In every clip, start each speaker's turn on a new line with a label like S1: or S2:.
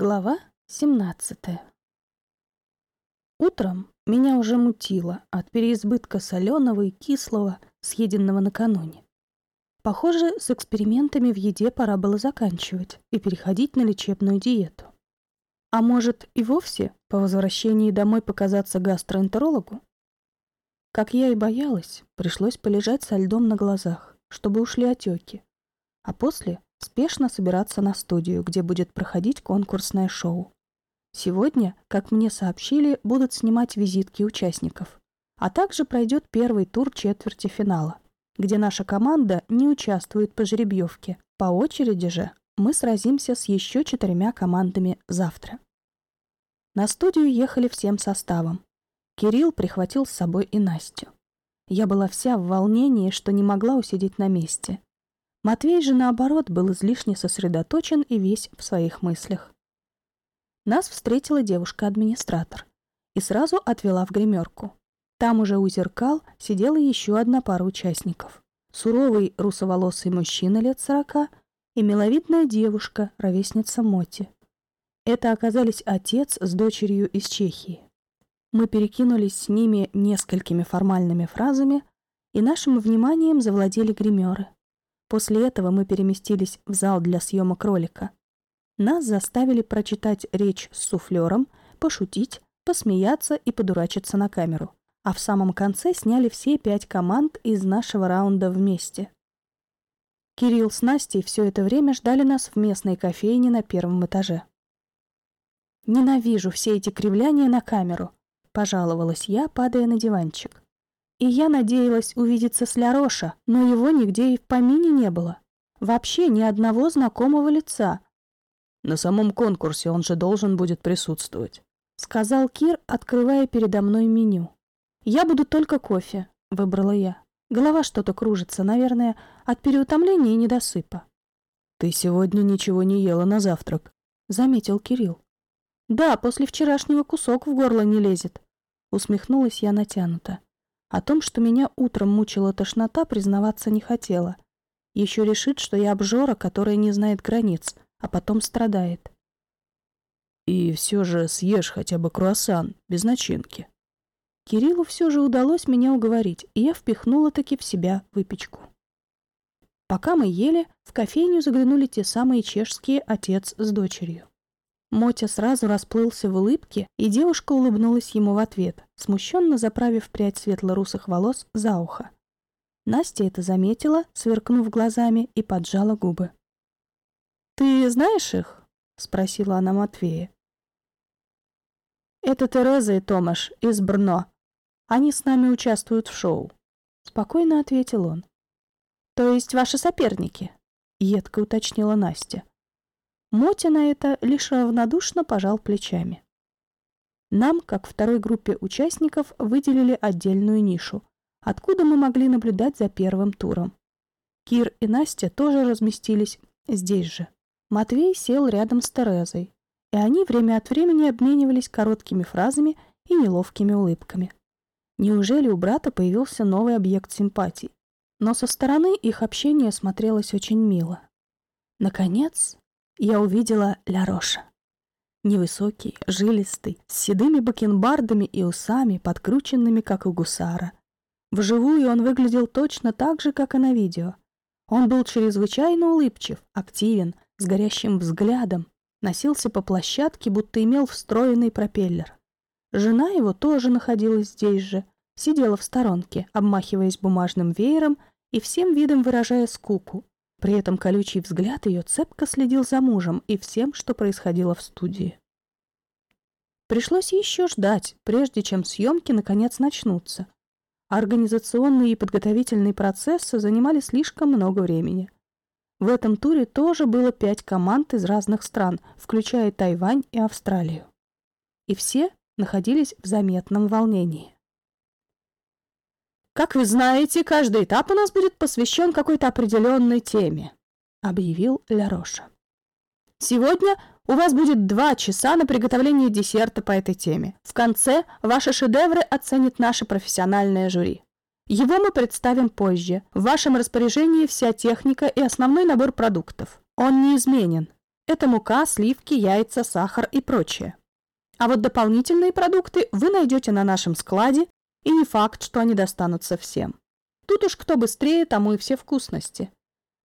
S1: Глава 17 Утром меня уже мутило от переизбытка соленого и кислого, съеденного накануне. Похоже, с экспериментами в еде пора было заканчивать и переходить на лечебную диету. А может, и вовсе по возвращении домой показаться гастроэнтерологу? Как я и боялась, пришлось полежать со льдом на глазах, чтобы ушли отеки, а после спешно собираться на студию, где будет проходить конкурсное шоу. Сегодня, как мне сообщили, будут снимать визитки участников, а также пройдет первый тур четверти финала, где наша команда не участвует по жеребьевке. По очереди же мы сразимся с еще четырьмя командами завтра. На студию ехали всем составом. Кирилл прихватил с собой и Настю. Я была вся в волнении, что не могла усидеть на месте. Матвей же, наоборот, был излишне сосредоточен и весь в своих мыслях. Нас встретила девушка-администратор и сразу отвела в гримерку. Там уже у зеркал сидела еще одна пара участников. Суровый русоволосый мужчина лет сорока и миловидная девушка, ровесница Моти. Это оказались отец с дочерью из Чехии. Мы перекинулись с ними несколькими формальными фразами, и нашим вниманием завладели гримеры. После этого мы переместились в зал для съемок ролика. Нас заставили прочитать речь с суфлером, пошутить, посмеяться и подурачиться на камеру. А в самом конце сняли все пять команд из нашего раунда вместе. Кирилл с Настей все это время ждали нас в местной кофейне на первом этаже. «Ненавижу все эти кривляния на камеру», — пожаловалась я, падая на диванчик. И я надеялась увидеться с Ляроша, но его нигде и в помине не было. Вообще ни одного знакомого лица.
S2: «На самом конкурсе он же должен будет присутствовать», —
S1: сказал Кир, открывая передо мной меню. «Я буду только кофе», — выбрала я. Голова что-то кружится, наверное, от переутомления и недосыпа.
S2: «Ты сегодня ничего не ела на завтрак», — заметил Кирилл.
S1: «Да, после вчерашнего кусок в горло не лезет», — усмехнулась я натянуто. О том, что меня утром мучила тошнота, признаваться не хотела. Еще решит, что я обжора, которая не знает границ, а потом страдает.
S2: И все же съешь хотя бы круассан, без начинки.
S1: Кириллу все же удалось меня уговорить, и я впихнула таки в себя выпечку. Пока мы ели, в кофейню заглянули те самые чешские отец с дочерью. Мотя сразу расплылся в улыбке, и девушка улыбнулась ему в ответ, смущенно заправив прядь светло-русых волос за ухо. Настя это заметила, сверкнув глазами, и поджала губы. «Ты знаешь их?» — спросила она Матвея. «Это Тереза и Томаш из Брно. Они с нами участвуют в шоу», — спокойно ответил он. «То есть ваши соперники?» — едко уточнила Настя. Мотя на это лишь равнодушно пожал плечами. Нам, как второй группе участников, выделили отдельную нишу, откуда мы могли наблюдать за первым туром. Кир и Настя тоже разместились здесь же. Матвей сел рядом с Терезой, и они время от времени обменивались короткими фразами и неловкими улыбками. Неужели у брата появился новый объект симпатий? Но со стороны их общение смотрелось очень мило. Наконец, я увидела Ля Роша. Невысокий, жилистый, с седыми бакенбардами и усами, подкрученными, как у гусара. Вживую он выглядел точно так же, как и на видео. Он был чрезвычайно улыбчив, активен, с горящим взглядом, носился по площадке, будто имел встроенный пропеллер. Жена его тоже находилась здесь же, сидела в сторонке, обмахиваясь бумажным веером и всем видом выражая скуку, при этом колючий взгляд ее цепко следил за мужем и всем, что происходило в студии. Пришлось еще ждать, прежде чем съемки наконец начнутся. Организационные и подготовительные процессы занимали слишком много времени. В этом туре тоже было пять команд из разных стран, включая Тайвань и Австралию. И все находились в заметном волнении. Как вы знаете, каждый этап у нас будет посвящен какой-то определенной теме, объявил Ляроша. Сегодня у вас будет два часа на приготовление десерта по этой теме. В конце ваши шедевры оценит наше профессиональное жюри. Его мы представим позже. В вашем распоряжении вся техника и основной набор продуктов. Он неизменен. Это мука, сливки, яйца, сахар и прочее. А вот дополнительные продукты вы найдете на нашем складе, и не факт, что они достанутся всем. Тут уж кто быстрее, тому и все вкусности.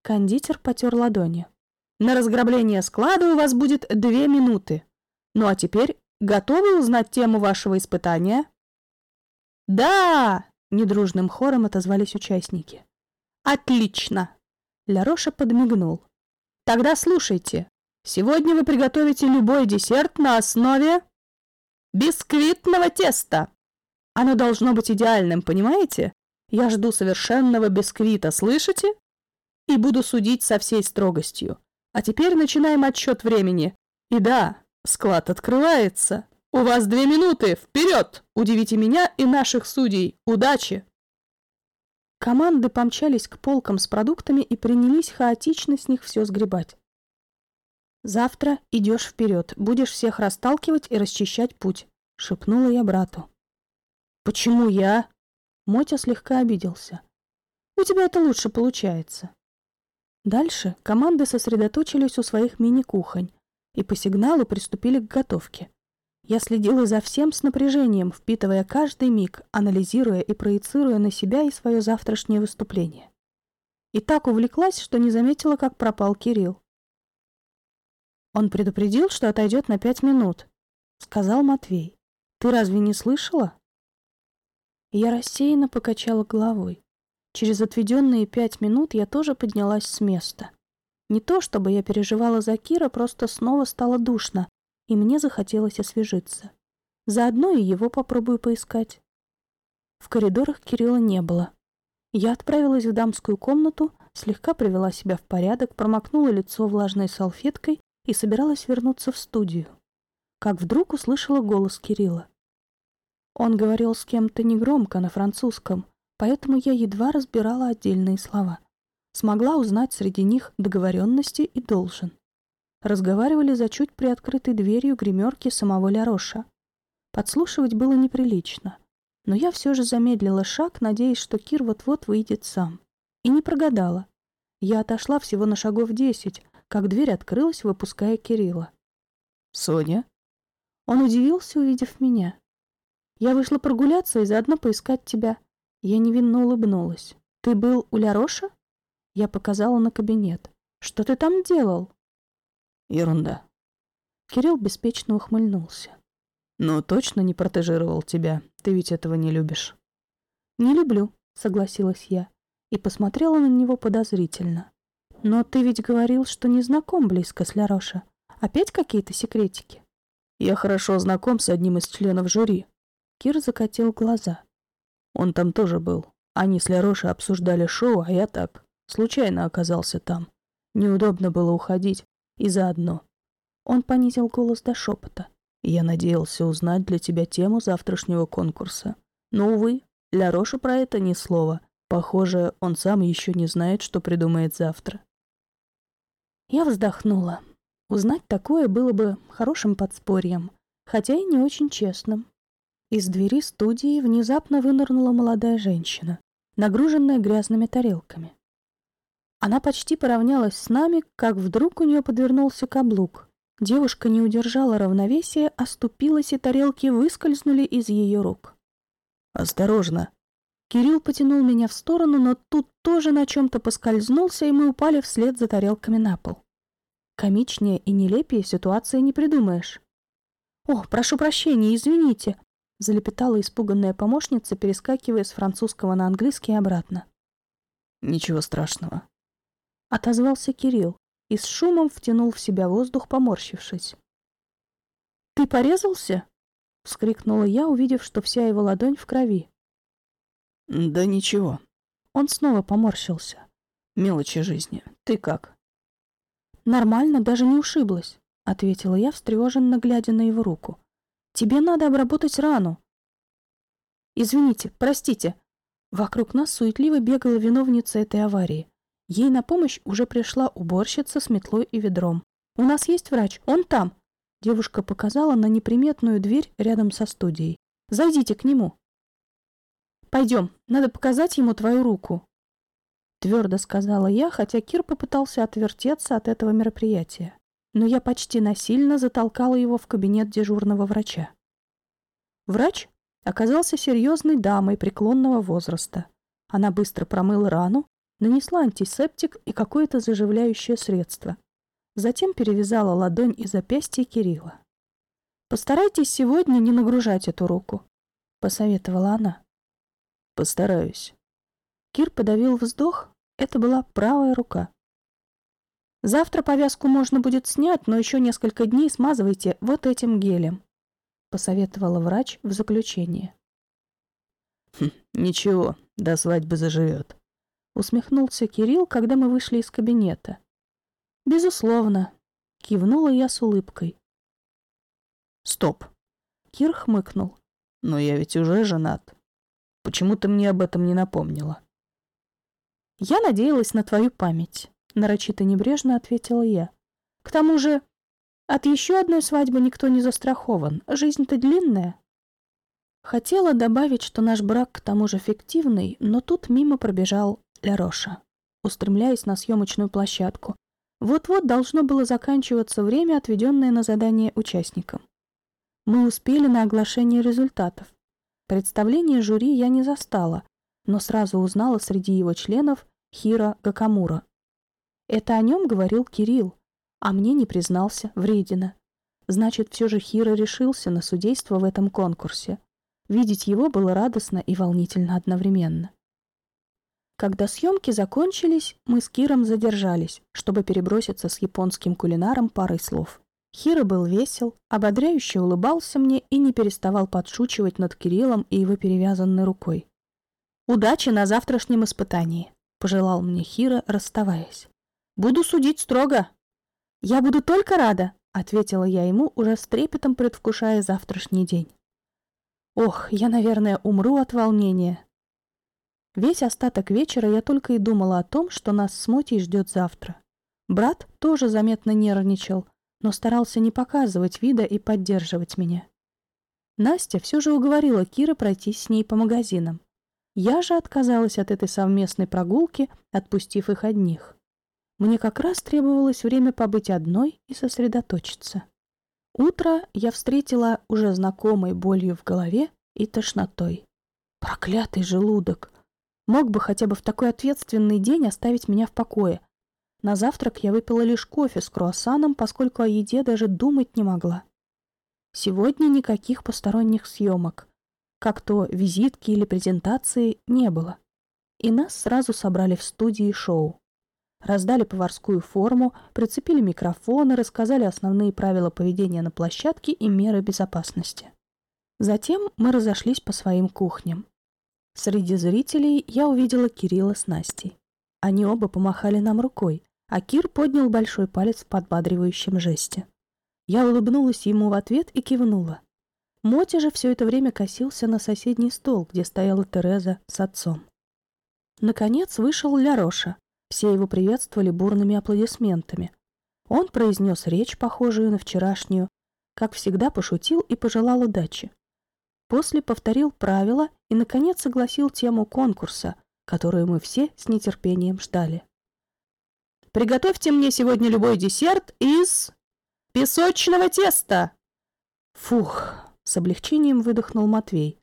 S1: Кондитер потер ладони. На разграбление склада у вас будет две минуты. Ну а теперь готовы узнать тему вашего испытания? Да! Недружным хором отозвались участники. Отлично! Ляроша подмигнул. Тогда слушайте. Сегодня вы приготовите любой десерт на основе бисквитного теста. Оно должно быть идеальным, понимаете? Я жду совершенного бисквита, слышите? И буду судить со всей строгостью. А теперь начинаем отсчет времени. И да, склад открывается. У вас две минуты. Вперед! Удивите меня и наших судей. Удачи! Команды помчались к полкам с продуктами и принялись хаотично с них все сгребать. «Завтра идешь вперед, будешь всех расталкивать и расчищать путь», — шепнула я брату. «Почему я?» Мотя слегка обиделся. «У тебя это лучше получается». Дальше команды сосредоточились у своих мини-кухонь и по сигналу приступили к готовке. Я следила за всем с напряжением, впитывая каждый миг, анализируя и проецируя на себя и свое завтрашнее выступление. И так увлеклась, что не заметила, как пропал Кирилл. «Он предупредил, что отойдет на пять минут», — сказал Матвей. «Ты разве не слышала?» Я рассеянно покачала головой. Через отведенные пять минут я тоже поднялась с места. Не то, чтобы я переживала за Кира, просто снова стало душно, и мне захотелось освежиться. Заодно и его попробую поискать. В коридорах Кирилла не было. Я отправилась в дамскую комнату, слегка привела себя в порядок, промокнула лицо влажной салфеткой и собиралась вернуться в студию. Как вдруг услышала голос Кирилла. Он говорил с кем-то негромко на французском, поэтому я едва разбирала отдельные слова. Смогла узнать среди них договоренности и должен разговаривали за чуть приоткрытой дверью гримерки самого Ляроша. Подслушивать было неприлично, но я все же замедлила шаг, надеясь, что Кир вот-вот выйдет сам. И не прогадала. Я отошла всего на шагов десять, как дверь открылась, выпуская Кирилла.
S2: «Соня?»
S1: Он удивился, увидев меня. «Я вышла прогуляться и заодно поискать тебя». Я невинно улыбнулась. «Ты был у Ляроша?» Я показала на кабинет. «Что ты там делал?»
S2: Ерунда.
S1: Кирилл беспечно ухмыльнулся.
S2: Но точно не протежировал тебя. Ты ведь этого не любишь.
S1: Не люблю, согласилась я и посмотрела на него подозрительно. Но ты ведь говорил, что не знаком близко с Ляроша. Опять какие-то секретики?
S2: Я хорошо знаком с одним из членов жюри.
S1: Кир закатил глаза.
S2: Он там тоже был. Они с Лярошей обсуждали шоу, а я так. Случайно оказался там. Неудобно было уходить, и заодно.
S1: Он понизил голос до шепота.
S2: Я надеялся узнать для тебя тему завтрашнего конкурса. Но, увы, для Роши про это ни слова. Похоже, он сам еще не знает, что придумает завтра.
S1: Я вздохнула. Узнать такое было бы хорошим подспорьем, хотя и не очень честным. Из двери студии внезапно вынырнула молодая женщина, нагруженная грязными тарелками. Она почти поравнялась с нами, как вдруг у нее подвернулся каблук. Девушка не удержала равновесия, оступилась, и тарелки выскользнули из ее рук.
S2: «Осторожно!»
S1: Кирилл потянул меня в сторону, но тут тоже на чем-то поскользнулся, и мы упали вслед за тарелками на пол. Комичнее и нелепее ситуации не придумаешь. «О, прошу прощения, извините!» — залепетала испуганная помощница, перескакивая с французского на английский и обратно.
S2: «Ничего страшного»,
S1: отозвался Кирилл и с шумом втянул в себя воздух, поморщившись. «Ты порезался?» — вскрикнула я, увидев, что вся его ладонь в крови.
S2: «Да ничего».
S1: Он снова поморщился.
S2: «Мелочи жизни. Ты как?»
S1: «Нормально, даже не ушиблась», — ответила я, встревоженно глядя на его руку. «Тебе надо обработать рану». «Извините, простите». Вокруг нас суетливо бегала виновница этой аварии. Ей на помощь уже пришла уборщица с метлой и ведром. «У нас есть врач, он там!» Девушка показала на неприметную дверь рядом со студией. «Зайдите к нему!» «Пойдем, надо показать ему твою руку!» Твердо сказала я, хотя Кир попытался отвертеться от этого мероприятия. Но я почти насильно затолкала его в кабинет дежурного врача. Врач оказался серьезной дамой преклонного возраста. Она быстро промыла рану, нанесла антисептик и какое-то заживляющее средство. Затем перевязала ладонь и запястье Кирилла. «Постарайтесь сегодня не нагружать эту руку», — посоветовала она.
S2: «Постараюсь».
S1: Кир подавил вздох. Это была правая рука. «Завтра повязку можно будет снять, но еще несколько дней смазывайте вот этим гелем», — посоветовала врач в заключение.
S2: Хм, «Ничего, до свадьбы заживет», — усмехнулся Кирилл, когда мы вышли из кабинета.
S1: «Безусловно», — кивнула я с улыбкой.
S2: «Стоп!»
S1: Кир хмыкнул.
S2: «Но я ведь уже женат. Почему ты мне об этом не напомнила?»
S1: «Я надеялась на твою память», — нарочито небрежно ответила я. «К тому же, от еще одной свадьбы никто не застрахован. Жизнь-то длинная». Хотела добавить, что наш брак к тому же фиктивный, но тут мимо пробежал Ляроша, устремляясь на съемочную площадку. Вот-вот должно было заканчиваться время, отведенное на задание участникам. Мы успели на оглашение результатов. Представление жюри я не застала, но сразу узнала среди его членов Хира Гакамура. Это о нем говорил Кирилл, а мне не признался вредина. Значит, все же Хира решился на судейство в этом конкурсе. Видеть его было радостно и волнительно одновременно. Когда съемки закончились, мы с Киром задержались, чтобы переброситься с японским кулинаром парой слов. Хиро был весел, ободряюще улыбался мне и не переставал подшучивать над Кириллом и его перевязанной рукой. «Удачи на завтрашнем испытании», — пожелал мне Хиро, расставаясь. «Буду судить строго». «Я буду только рада», — ответила я ему, уже с трепетом предвкушая завтрашний день. «Ох, я, наверное, умру от волнения», Весь остаток вечера я только и думала о том, что нас с Мотей ждет завтра. Брат тоже заметно нервничал, но старался не показывать вида и поддерживать меня. Настя все же уговорила Кира пройтись с ней по магазинам. Я же отказалась от этой совместной прогулки, отпустив их одних. Мне как раз требовалось время побыть одной и сосредоточиться. Утро я встретила уже знакомой болью в голове и тошнотой. Проклятый желудок! Мог бы хотя бы в такой ответственный день оставить меня в покое. На завтрак я выпила лишь кофе с круассаном, поскольку о еде даже думать не могла. Сегодня никаких посторонних съемок. Как то визитки или презентации не было. И нас сразу собрали в студии шоу. Раздали поварскую форму, прицепили микрофоны, рассказали основные правила поведения на площадке и меры безопасности. Затем мы разошлись по своим кухням. Среди зрителей я увидела Кирилла с Настей. Они оба помахали нам рукой, а Кир поднял большой палец в подбадривающем жесте. Я улыбнулась ему в ответ и кивнула. Мотя же все это время косился на соседний стол, где стояла Тереза с отцом. Наконец вышел Ляроша. Все его приветствовали бурными аплодисментами. Он произнес речь, похожую на вчерашнюю, как всегда пошутил и пожелал удачи. После повторил правила и, наконец, согласил тему конкурса, которую мы все с нетерпением ждали. «Приготовьте мне сегодня любой десерт из песочного теста!» «Фух!» — с облегчением выдохнул Матвей.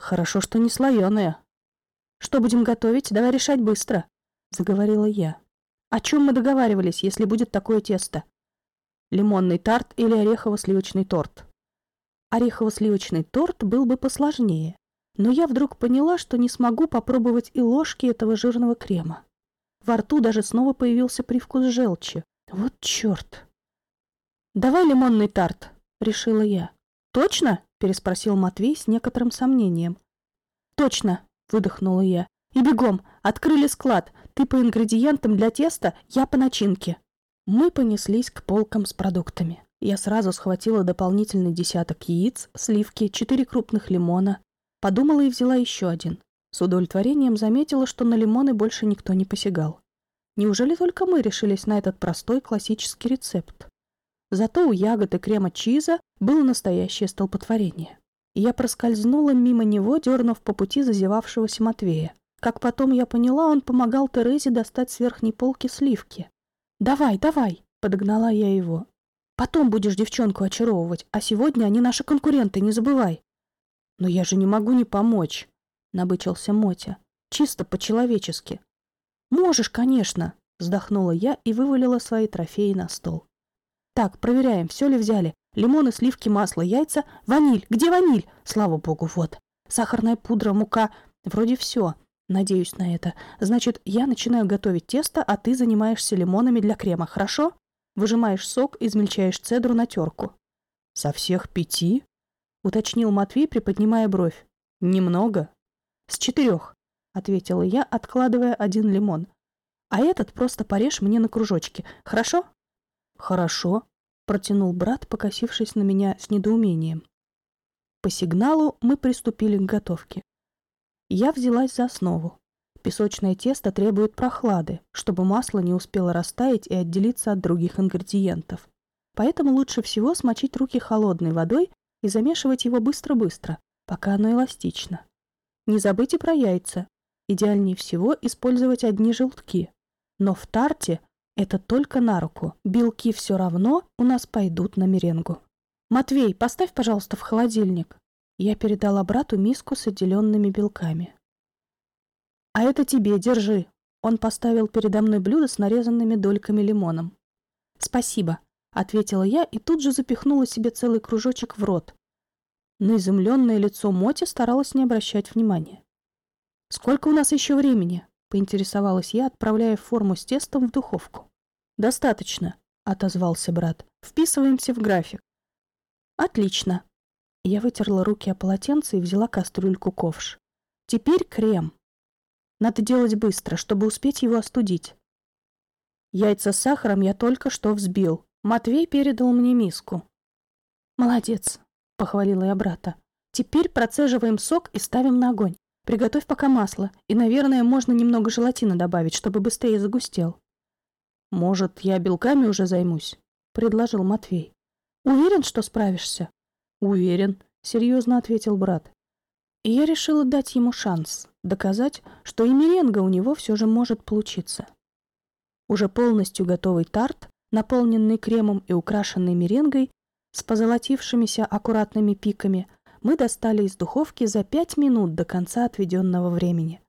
S1: «Хорошо, что не слоеное». «Что будем готовить? Давай решать быстро», — заговорила я. «О чем мы договаривались, если будет такое тесто?» «Лимонный тарт или орехово-сливочный торт?» Орехово-сливочный торт был бы посложнее, но я вдруг поняла, что не смогу попробовать и ложки этого жирного крема. Во рту даже снова появился привкус желчи. Вот черт! «Давай лимонный тарт», — решила я. «Точно?» — переспросил Матвей с некоторым сомнением. «Точно!» — выдохнула я. «И бегом! Открыли склад! Ты по ингредиентам для теста, я по начинке!» Мы понеслись к полкам с продуктами. Я сразу схватила дополнительный десяток яиц, сливки, четыре крупных лимона. Подумала и взяла еще один. С удовлетворением заметила, что на лимоны больше никто не посягал. Неужели только мы решились на этот простой классический рецепт? Зато у ягод и крема чиза было настоящее столпотворение. Я проскользнула мимо него, дернув по пути зазевавшегося Матвея. Как потом я поняла, он помогал Терезе достать с верхней полки сливки. «Давай, давай!» — подогнала я его. Потом будешь девчонку очаровывать, а сегодня они наши конкуренты, не забывай.
S2: Но я же не могу не помочь, набычился Мотя. Чисто по-человечески.
S1: Можешь, конечно, вздохнула я и вывалила свои трофеи на стол. Так, проверяем, все ли взяли. Лимоны, сливки, масло, яйца, ваниль. Где ваниль? Слава богу, вот. Сахарная пудра, мука. Вроде все. Надеюсь на это. Значит, я начинаю готовить тесто, а ты занимаешься лимонами для крема, хорошо? Выжимаешь сок, измельчаешь цедру на терку.
S2: Со всех пяти?
S1: Уточнил Матвей, приподнимая бровь.
S2: Немного?
S1: С четырех, ответила я, откладывая один лимон. А этот просто порежь мне на кружочки, хорошо?
S2: Хорошо,
S1: протянул брат, покосившись на меня с недоумением. По сигналу мы приступили к готовке. Я взялась за основу. Песочное тесто требует прохлады, чтобы масло не успело растаять и отделиться от других ингредиентов. Поэтому лучше всего смочить руки холодной водой и замешивать его быстро-быстро, пока оно эластично. Не забыть и про яйца. Идеальнее всего использовать одни желтки. Но в тарте это только на руку. Белки все равно у нас пойдут на меренгу. «Матвей, поставь, пожалуйста, в холодильник», я передала брату миску с отделенными белками. «А это тебе, держи!» Он поставил передо мной блюдо с нарезанными дольками лимоном. «Спасибо», — ответила я и тут же запихнула себе целый кружочек в рот. На изумленное лицо Моти старалась не обращать внимания. «Сколько у нас еще времени?» — поинтересовалась я, отправляя форму с тестом в духовку. «Достаточно», — отозвался брат. «Вписываемся в график». «Отлично», я вытерла руки о полотенце и взяла кастрюльку ковш. Теперь крем. Надо делать быстро, чтобы успеть его остудить. Яйца с сахаром я только что взбил. Матвей передал мне миску. «Молодец», — похвалила я брата. «Теперь процеживаем сок и ставим на огонь. Приготовь пока масло, и, наверное, можно немного желатина добавить, чтобы быстрее загустел».
S2: «Может, я белками уже займусь?» — предложил Матвей.
S1: «Уверен, что справишься?»
S2: «Уверен», — серьезно ответил брат.
S1: И я решила дать ему шанс, доказать, что и меренга у него все же может получиться. Уже полностью готовый тарт, наполненный кремом и украшенный меренгой, с позолотившимися аккуратными пиками, мы достали из духовки за пять минут до конца отведенного времени.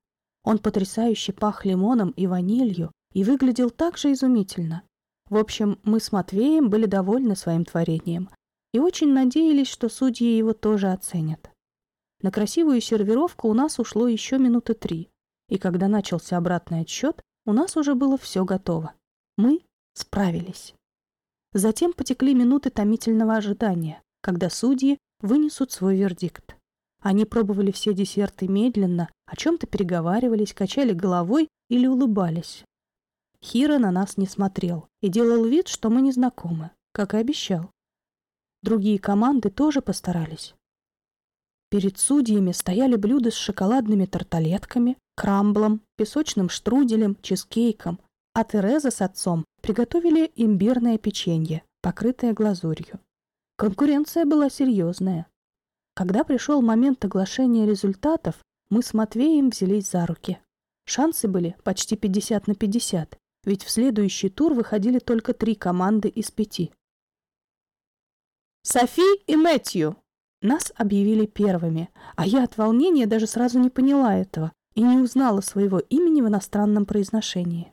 S1: Он потрясающе пах лимоном и ванилью и выглядел так же изумительно. В общем, мы с Матвеем были довольны своим творением, и очень надеялись, что судьи его тоже оценят. На красивую сервировку у нас ушло еще минуты три, и когда начался обратный отсчет, у нас уже было все готово. Мы справились. Затем потекли минуты томительного ожидания, когда судьи вынесут свой вердикт. Они пробовали все десерты медленно, о чем-то переговаривались, качали головой или улыбались. Хира на нас не смотрел и делал вид, что мы не знакомы, как и обещал. Другие команды тоже постарались. Перед судьями стояли блюда с шоколадными тарталетками, крамблом, песочным штруделем, чизкейком, а Тереза с отцом приготовили имбирное печенье, покрытое глазурью. Конкуренция была серьезная. Когда пришел момент оглашения результатов, мы с Матвеем взялись за руки. Шансы были почти 50 на 50, ведь в следующий тур выходили только три команды из пяти. Софи и Мэтью!» Нас объявили первыми, а я от волнения даже сразу не поняла этого и не узнала своего имени в иностранном произношении.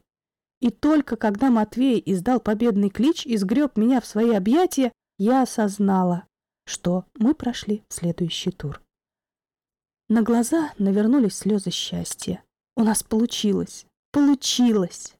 S1: И только когда Матвей издал победный клич и сгреб меня в свои объятия, я осознала, что мы прошли следующий тур. На глаза навернулись слезы счастья. У нас получилось! Получилось!